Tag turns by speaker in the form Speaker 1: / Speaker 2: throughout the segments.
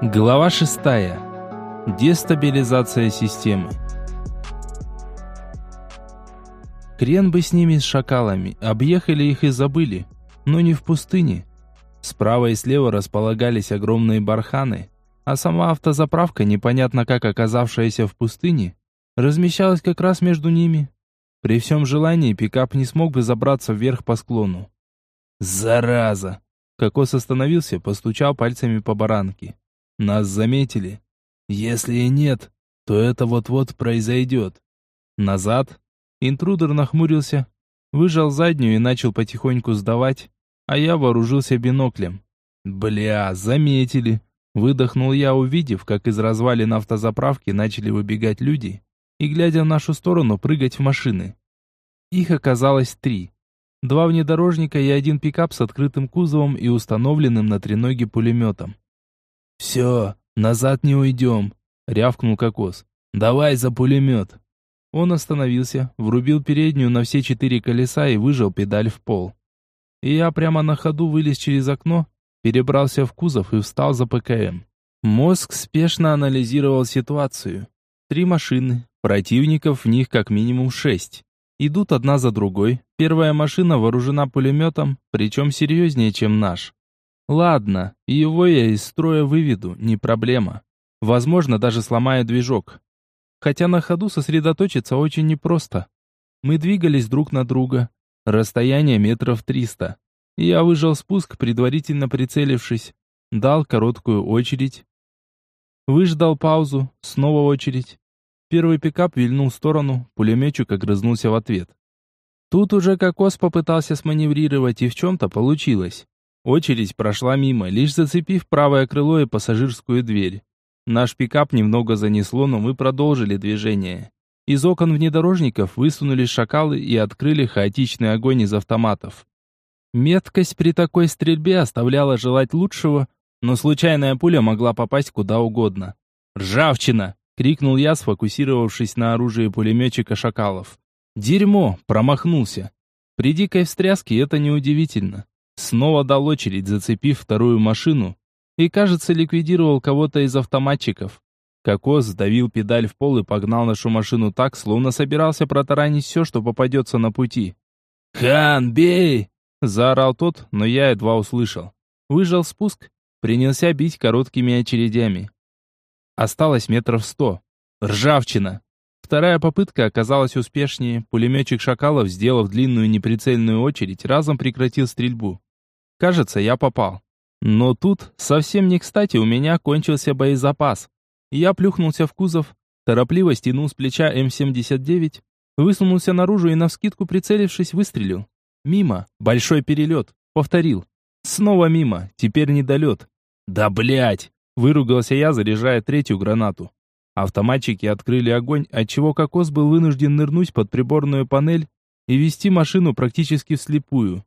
Speaker 1: Глава шестая. Дестабилизация системы. Крен бы с ними, с шакалами, объехали их и забыли, но не в пустыне. Справа и слева располагались огромные барханы, а сама автозаправка, непонятно как оказавшаяся в пустыне, размещалась как раз между ними. При всем желании пикап не смог бы забраться вверх по склону. «Зараза!» Кокос остановился, постучал пальцами по баранке. Нас заметили. Если и нет, то это вот-вот произойдет. Назад. Интрудер нахмурился, выжал заднюю и начал потихоньку сдавать, а я вооружился биноклем. Бля, заметили. Выдохнул я, увидев, как из развалин автозаправки начали выбегать люди и, глядя в нашу сторону, прыгать в машины. Их оказалось три. Два внедорожника и один пикап с открытым кузовом и установленным на треноге пулеметом. «Все, назад не уйдем», — рявкнул Кокос. «Давай за пулемет». Он остановился, врубил переднюю на все четыре колеса и выжал педаль в пол. И я прямо на ходу вылез через окно, перебрался в кузов и встал за ПКМ. Мозг спешно анализировал ситуацию. Три машины, противников в них как минимум шесть. Идут одна за другой. Первая машина вооружена пулеметом, причем серьезнее, чем наш. Ладно, его я из строя выведу, не проблема. Возможно, даже сломаю движок. Хотя на ходу сосредоточиться очень непросто. Мы двигались друг на друга. Расстояние метров триста. Я выжал спуск, предварительно прицелившись. Дал короткую очередь. Выждал паузу, снова очередь. Первый пикап вильнул в сторону, пулеметчик огрызнулся в ответ. Тут уже Кокос попытался сманеврировать, и в чем-то получилось. Очередь прошла мимо, лишь зацепив правое крыло и пассажирскую дверь. Наш пикап немного занесло, но мы продолжили движение. Из окон внедорожников высунулись шакалы и открыли хаотичный огонь из автоматов. Меткость при такой стрельбе оставляла желать лучшего, но случайная пуля могла попасть куда угодно. «Ржавчина!» — крикнул я, сфокусировавшись на оружии пулеметчика шакалов. «Дерьмо!» — промахнулся. При дикой встряске это неудивительно. Снова дал очередь, зацепив вторую машину, и, кажется, ликвидировал кого-то из автоматчиков. Кокос сдавил педаль в пол и погнал нашу машину так, словно собирался протаранить все, что попадется на пути. «Хан, бей!» — заорал тот, но я едва услышал. Выжал спуск, принялся бить короткими очередями. Осталось метров сто. Ржавчина! Вторая попытка оказалась успешнее. Пулеметчик Шакалов, сделав длинную неприцельную очередь, разом прекратил стрельбу. Кажется, я попал. Но тут, совсем не кстати, у меня кончился боезапас. Я плюхнулся в кузов, торопливо стянул с плеча М-79, высунулся наружу и навскидку прицелившись, выстрелил. Мимо, большой перелет, повторил. Снова мимо, теперь недолет. Да блять! Выругался я, заряжая третью гранату. Автоматчики открыли огонь, отчего Кокос был вынужден нырнуть под приборную панель и вести машину практически вслепую.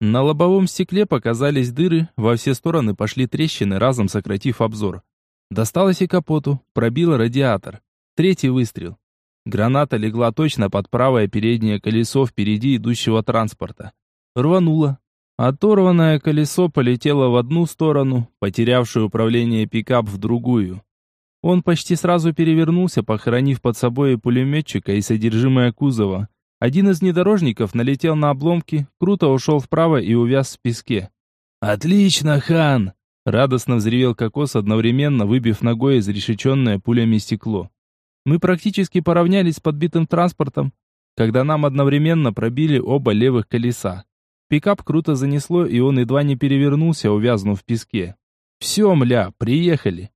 Speaker 1: На лобовом стекле показались дыры, во все стороны пошли трещины, разом сократив обзор. Досталось и капоту, пробило радиатор. Третий выстрел. Граната легла точно под правое переднее колесо впереди идущего транспорта. Рвануло. Оторванное колесо полетело в одну сторону, потерявший управление пикап в другую. Он почти сразу перевернулся, похоронив под собой и пулеметчика, и содержимое кузова. Один из внедорожников налетел на обломки, круто ушел вправо и увяз в песке. «Отлично, хан!» Радостно взревел кокос, одновременно выбив ногой изрешеченное пулями стекло. Мы практически поравнялись с подбитым транспортом, когда нам одновременно пробили оба левых колеса. Пикап круто занесло, и он едва не перевернулся, увязнув в песке. «Все, мля, приехали!»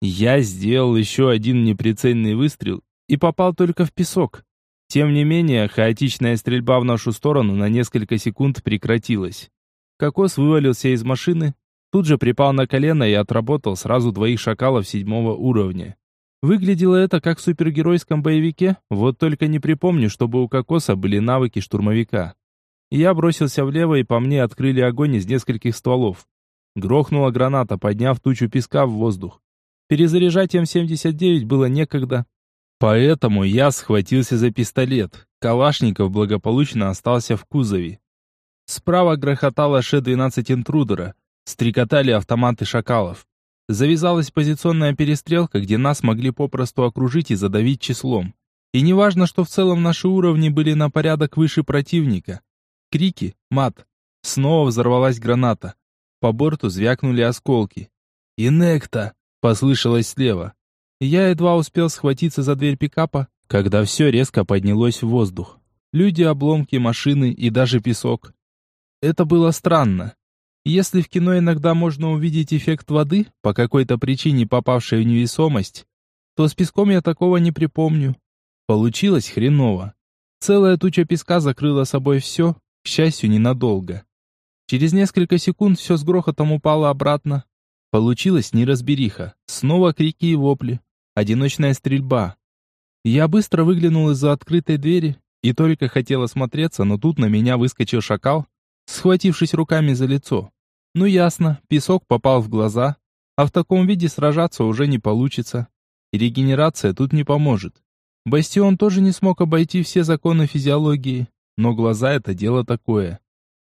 Speaker 1: Я сделал еще один неприцельный выстрел и попал только в песок. Тем не менее, хаотичная стрельба в нашу сторону на несколько секунд прекратилась. Кокос вывалился из машины, тут же припал на колено и отработал сразу двоих шакалов седьмого уровня. Выглядело это как в супергеройском боевике, вот только не припомню, чтобы у Кокоса были навыки штурмовика. Я бросился влево, и по мне открыли огонь из нескольких стволов. Грохнула граната, подняв тучу песка в воздух. Перезаряжать М-79 было некогда, Поэтому я схватился за пистолет. Калашников благополучно остался в кузове. Справа грохотала Ш-12 интрудера. Стрекотали автоматы шакалов. Завязалась позиционная перестрелка, где нас могли попросту окружить и задавить числом. И неважно, что в целом наши уровни были на порядок выше противника. Крики, мат. Снова взорвалась граната. По борту звякнули осколки. «Инекта!» — послышалось слева. Я едва успел схватиться за дверь пикапа, когда все резко поднялось в воздух. Люди, обломки, машины и даже песок. Это было странно. Если в кино иногда можно увидеть эффект воды, по какой-то причине попавшей в невесомость, то с песком я такого не припомню. Получилось хреново. Целая туча песка закрыла собой все, к счастью, ненадолго. Через несколько секунд все с грохотом упало обратно. Получилась неразбериха. Снова крики и вопли. Одиночная стрельба. Я быстро выглянул из-за открытой двери и только хотел осмотреться, но тут на меня выскочил шакал, схватившись руками за лицо. Ну ясно, песок попал в глаза, а в таком виде сражаться уже не получится. Регенерация тут не поможет. Бастион тоже не смог обойти все законы физиологии, но глаза это дело такое.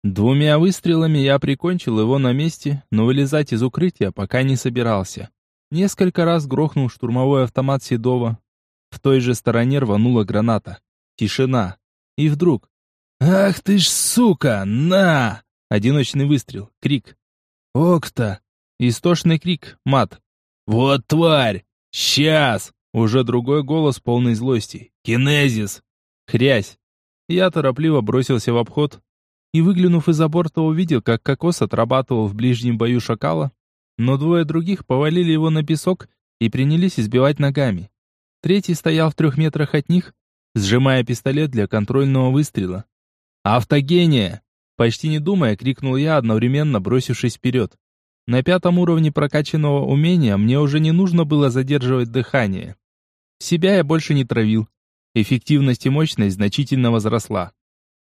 Speaker 1: Двумя выстрелами я прикончил его на месте, но вылезать из укрытия пока не собирался. Несколько раз грохнул штурмовой автомат Седова. В той же стороне рванула граната. Тишина. И вдруг... «Ах ты ж сука! На!» Одиночный выстрел. Крик. «Окта!» Истошный крик. Мат. «Вот тварь! Сейчас!» Уже другой голос полный злости. «Кинезис!» Хрясь. Я торопливо бросился в обход и, выглянув из-за борта, увидел, как кокос отрабатывал в ближнем бою шакала, но двое других повалили его на песок и принялись избивать ногами. Третий стоял в трех метрах от них, сжимая пистолет для контрольного выстрела. «Автогения!» Почти не думая, крикнул я, одновременно бросившись вперед. На пятом уровне прокачанного умения мне уже не нужно было задерживать дыхание. Себя я больше не травил. Эффективность и мощность значительно возросла.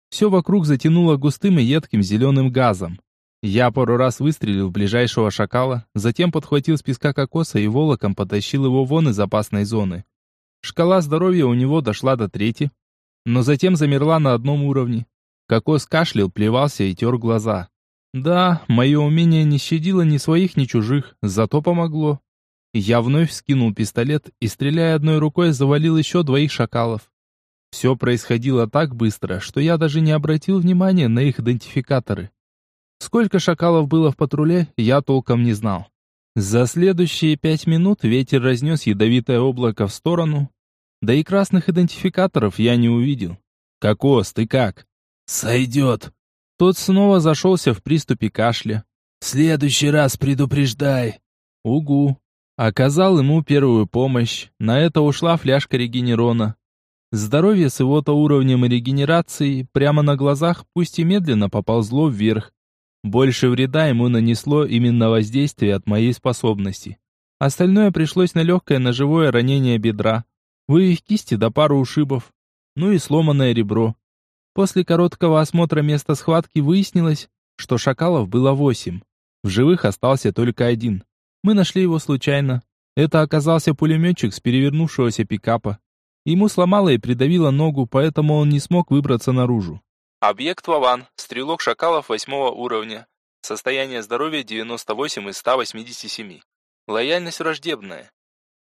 Speaker 1: Все вокруг затянуло густым и едким зеленым газом. Я пару раз выстрелил в ближайшего шакала, затем подхватил с песка кокоса и волоком потащил его вон из опасной зоны. Шкала здоровья у него дошла до трети, но затем замерла на одном уровне. Кокос кашлял, плевался и тер глаза. Да, мое умение не щадило ни своих, ни чужих, зато помогло. Я вновь скинул пистолет и, стреляя одной рукой, завалил еще двоих шакалов. Все происходило так быстро, что я даже не обратил внимания на их идентификаторы. Сколько шакалов было в патруле, я толком не знал. За следующие пять минут ветер разнес ядовитое облако в сторону, да и красных идентификаторов я не увидел. «Кокос, ты как?» «Сойдет». Тот снова зашелся в приступе кашля. «В следующий раз предупреждай». «Угу». Оказал ему первую помощь. На это ушла фляжка регенерона. Здоровье с его-то уровнем регенерации прямо на глазах, пусть и медленно, поползло вверх. Больше вреда ему нанесло именно воздействие от моей способности. Остальное пришлось на легкое ножевое ранение бедра, вывих кисти до пару ушибов, ну и сломанное ребро. После короткого осмотра места схватки выяснилось, что шакалов было восемь. В живых остался только один. Мы нашли его случайно. Это оказался пулеметчик с перевернувшегося пикапа. Ему сломало и придавило ногу, поэтому он не смог выбраться наружу. Объект Вован, стрелок шакалов восьмого уровня. Состояние здоровья 98 из 187. Лояльность враждебная.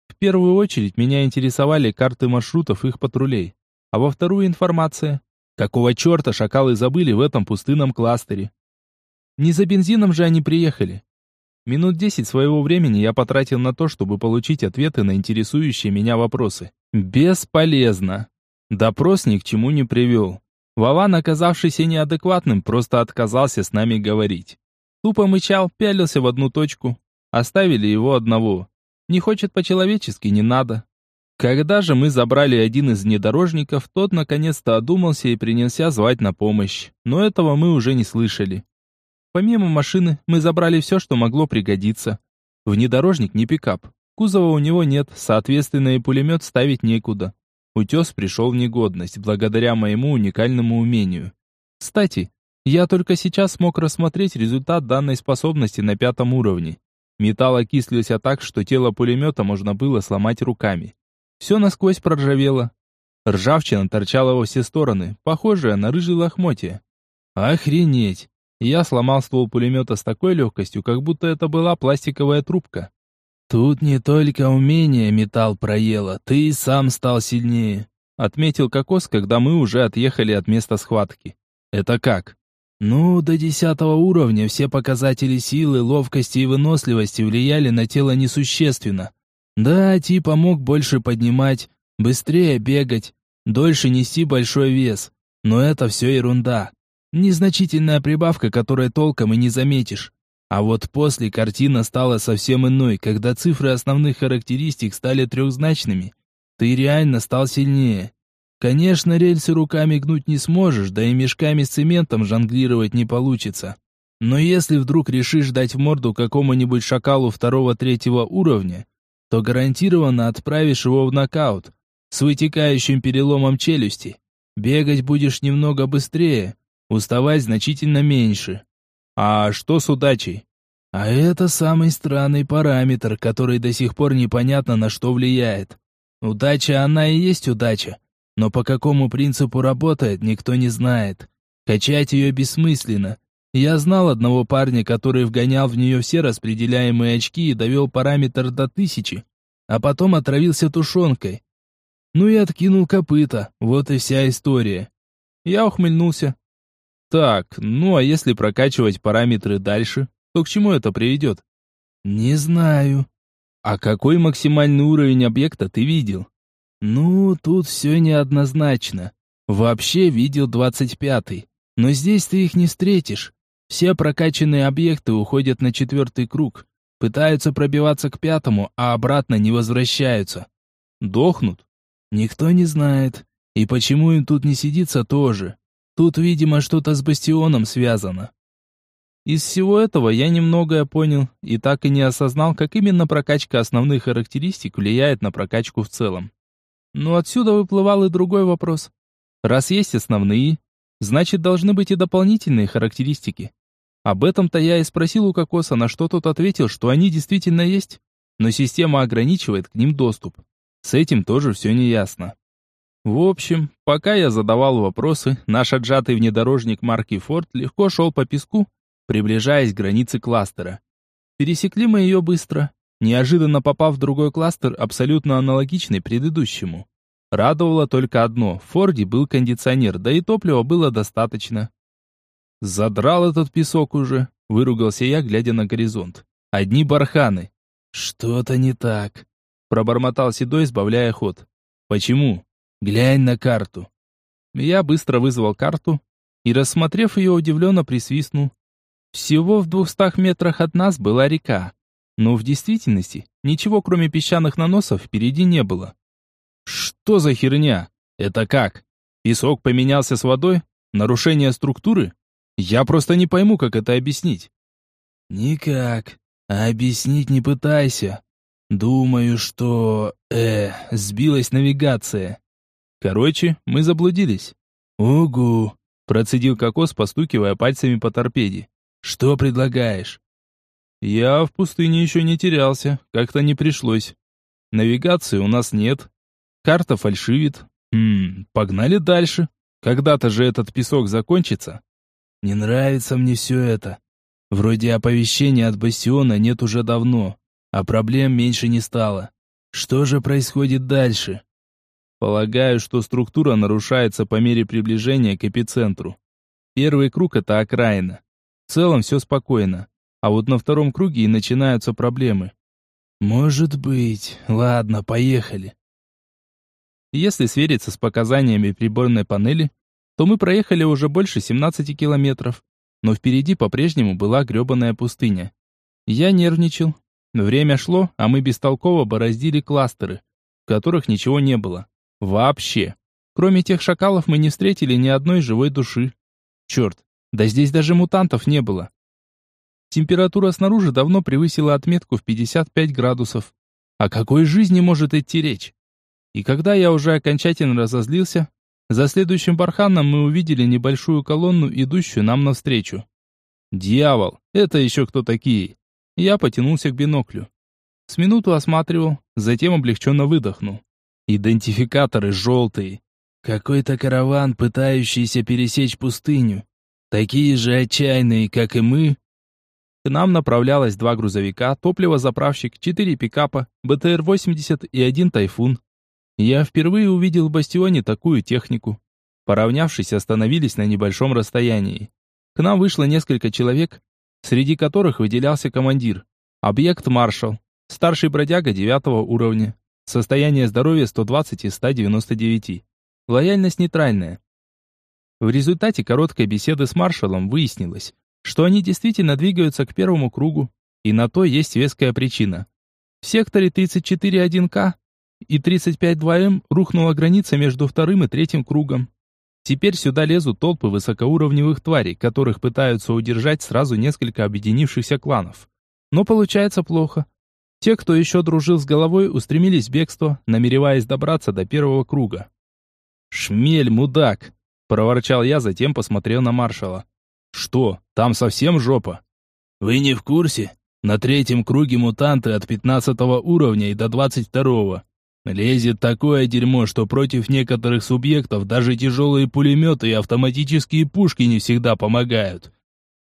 Speaker 1: В первую очередь меня интересовали карты маршрутов их патрулей, а во вторую информация, Какого черта шакалы забыли в этом пустынном кластере? Не за бензином же они приехали. Минут десять своего времени я потратил на то, чтобы получить ответы на интересующие меня вопросы. Бесполезно. Допрос ни к чему не привел. Вован, оказавшийся неадекватным, просто отказался с нами говорить. Тупо мычал, пялился в одну точку. Оставили его одного. Не хочет по-человечески, не надо. Когда же мы забрали один из внедорожников, тот наконец-то одумался и принялся звать на помощь. Но этого мы уже не слышали. Помимо машины, мы забрали все, что могло пригодиться. Внедорожник не пикап. Кузова у него нет, соответственно и пулемет ставить некуда. Утес пришел в негодность, благодаря моему уникальному умению. Кстати, я только сейчас смог рассмотреть результат данной способности на пятом уровне. Металл окислился так, что тело пулемета можно было сломать руками. Все насквозь проржавело. Ржавчина торчала во все стороны, похожая на рыжий лохмотья. Охренеть! Я сломал ствол пулемета с такой легкостью, как будто это была пластиковая трубка. «Тут не только умение металл проело, ты и сам стал сильнее», отметил Кокос, когда мы уже отъехали от места схватки. «Это как?» «Ну, до десятого уровня все показатели силы, ловкости и выносливости влияли на тело несущественно. Да, типа мог больше поднимать, быстрее бегать, дольше нести большой вес. Но это все ерунда. Незначительная прибавка, которой толком и не заметишь. А вот после картина стала совсем иной, когда цифры основных характеристик стали трехзначными. Ты реально стал сильнее. Конечно, рельсы руками гнуть не сможешь, да и мешками с цементом жонглировать не получится. Но если вдруг решишь дать в морду какому-нибудь шакалу второго-третьего уровня, то гарантированно отправишь его в нокаут с вытекающим переломом челюсти. Бегать будешь немного быстрее, уставать значительно меньше. А что с удачей? А это самый странный параметр, который до сих пор непонятно на что влияет. Удача она и есть удача, но по какому принципу работает, никто не знает. Качать ее бессмысленно. Я знал одного парня, который вгонял в нее все распределяемые очки и довел параметр до тысячи, а потом отравился тушенкой. Ну и откинул копыта, вот и вся история. Я ухмыльнулся. Так, ну а если прокачивать параметры дальше, то к чему это приведет? Не знаю. А какой максимальный уровень объекта ты видел? Ну, тут все неоднозначно. Вообще видел двадцать пятый, но здесь ты их не встретишь. Все прокачанные объекты уходят на четвертый круг, пытаются пробиваться к пятому, а обратно не возвращаются. Дохнут? Никто не знает. И почему им тут не сидится тоже. Тут, видимо, что-то с бастионом связано. Из всего этого я немногое понял и так и не осознал, как именно прокачка основных характеристик влияет на прокачку в целом. Но отсюда выплывал и другой вопрос. Раз есть основные, значит должны быть и дополнительные характеристики. Об этом-то я и спросил у Кокоса, на что тот ответил, что они действительно есть, но система ограничивает к ним доступ. С этим тоже все неясно. В общем, пока я задавал вопросы, наш отжатый внедорожник марки Ford легко шел по песку, приближаясь к границе кластера. Пересекли мы ее быстро, неожиданно попав в другой кластер, абсолютно аналогичный предыдущему. Радовало только одно, в Форде был кондиционер, да и топлива было достаточно. Задрал этот песок уже, выругался я, глядя на горизонт. Одни барханы. Что-то не так, пробормотал Седой, сбавляя ход. Почему? Глянь на карту. Я быстро вызвал карту и, рассмотрев ее, удивленно присвистнул. Всего в двухстах метрах от нас была река, но в действительности ничего кроме песчаных наносов впереди не было. Что за херня? Это как? Песок поменялся с водой? Нарушение структуры? Я просто не пойму, как это объяснить. Никак. Объяснить не пытайся. Думаю, что... Э, сбилась навигация. Короче, мы заблудились. Угу, процедил Кокос, постукивая пальцами по торпеде. Что предлагаешь? Я в пустыне еще не терялся, как-то не пришлось. Навигации у нас нет. Карта фальшивит. Хм, погнали дальше. Когда-то же этот песок закончится. Не нравится мне все это. Вроде оповещения от Бастиона нет уже давно, а проблем меньше не стало. Что же происходит дальше? Полагаю, что структура нарушается по мере приближения к эпицентру. Первый круг — это окраина. В целом все спокойно. А вот на втором круге и начинаются проблемы. Может быть. Ладно, поехали. Если свериться с показаниями приборной панели, то мы проехали уже больше 17 километров, но впереди по-прежнему была гребаная пустыня. Я нервничал. Время шло, а мы бестолково бороздили кластеры, в которых ничего не было. Вообще. Кроме тех шакалов мы не встретили ни одной живой души. Черт, да здесь даже мутантов не было. Температура снаружи давно превысила отметку в 55 градусов. О какой жизни может идти речь? И когда я уже окончательно разозлился, за следующим барханом мы увидели небольшую колонну, идущую нам навстречу. Дьявол, это еще кто такие? Я потянулся к биноклю. С минуту осматривал, затем облегченно выдохнул. Идентификаторы желтые. Какой-то караван, пытающийся пересечь пустыню. Такие же отчаянные, как и мы. К нам направлялось два грузовика, топливозаправщик, четыре пикапа, БТР-80 и один Тайфун. Я впервые увидел в бастионе такую технику. Поравнявшись, остановились на небольшом расстоянии. К нам вышло несколько человек, среди которых выделялся командир. Объект маршал, старший бродяга девятого уровня. Состояние здоровья 120 из 199. Лояльность нейтральная. В результате короткой беседы с маршалом выяснилось, что они действительно двигаются к первому кругу, и на то есть веская причина. В секторе 34.1К и 35-2М рухнула граница между вторым и третьим кругом. Теперь сюда лезут толпы высокоуровневых тварей, которых пытаются удержать сразу несколько объединившихся кланов. Но получается плохо. Те, кто еще дружил с головой, устремились в бегство, намереваясь добраться до первого круга. «Шмель, мудак!» – проворчал я, затем посмотрел на маршала. «Что, там совсем жопа?»
Speaker 2: «Вы не в курсе? На третьем круге мутанты от 15 уровня и до 22 Лезет такое дерьмо, что против некоторых субъектов даже тяжелые пулеметы и автоматические пушки не всегда помогают.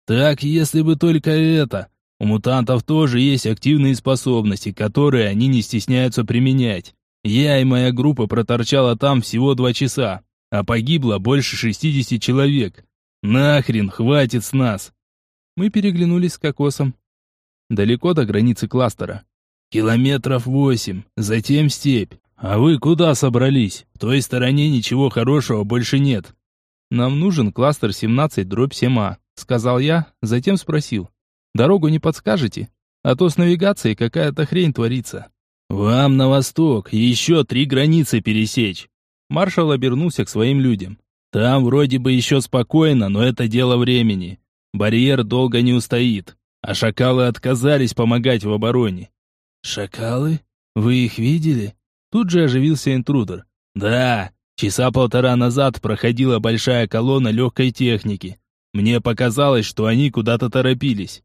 Speaker 2: Так, если бы только это. У мутантов тоже есть активные способности, которые они не стесняются применять. Я и моя группа проторчала там всего два часа, а погибло больше 60 человек. Нахрен, хватит с нас.
Speaker 1: Мы переглянулись с Кокосом. Далеко до границы кластера.
Speaker 2: Километров восемь, затем степь. А вы куда собрались? В той стороне ничего хорошего больше нет.
Speaker 1: Нам нужен кластер 17 дробь 7А, сказал я, затем спросил. Дорогу не подскажете? А то с навигацией какая-то хрень творится.
Speaker 2: Вам на восток еще три границы пересечь.
Speaker 1: Маршал обернулся к своим людям.
Speaker 2: Там вроде бы еще спокойно, но это дело времени. Барьер долго не устоит, а шакалы отказались помогать в обороне.
Speaker 1: «Шакалы? Вы их видели?» Тут же оживился интрудер.
Speaker 2: «Да, часа полтора назад проходила большая колонна легкой техники. Мне показалось, что они куда-то торопились».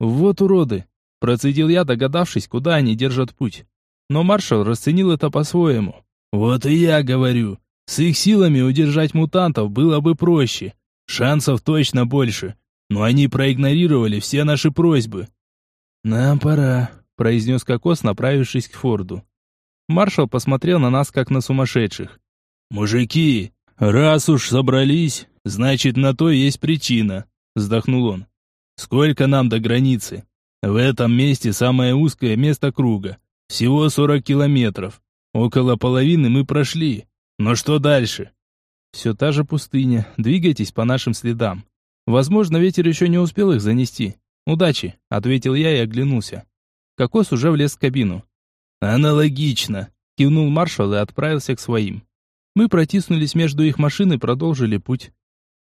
Speaker 1: «Вот уроды!» Процедил я, догадавшись, куда они держат путь. Но маршал расценил это по-своему.
Speaker 2: «Вот и я говорю. С их силами удержать мутантов было бы проще. Шансов точно больше. Но они проигнорировали все наши просьбы».
Speaker 1: «Нам пора», произнес Кокос, направившись к Форду. Маршал посмотрел на нас, как на сумасшедших.
Speaker 2: «Мужики, раз уж собрались, значит, на то есть причина», вздохнул он. «Сколько нам до границы? В этом месте самое узкое место круга. Всего сорок километров. Около половины мы прошли. Но что дальше?»
Speaker 1: «Все та же пустыня. Двигайтесь по нашим следам. Возможно, ветер еще не успел их занести. Удачи», — ответил я и оглянулся. Кокос уже влез в кабину.
Speaker 2: «Аналогично», —
Speaker 1: кивнул маршал и отправился к своим. Мы протиснулись между их машин и продолжили путь.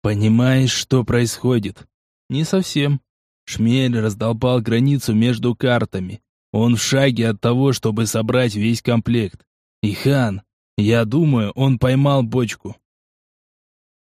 Speaker 2: «Понимаешь, что происходит?»
Speaker 1: «Не совсем».
Speaker 2: Шмель раздолбал границу между картами. Он в шаге от того, чтобы собрать весь комплект. И хан, я думаю, он поймал бочку.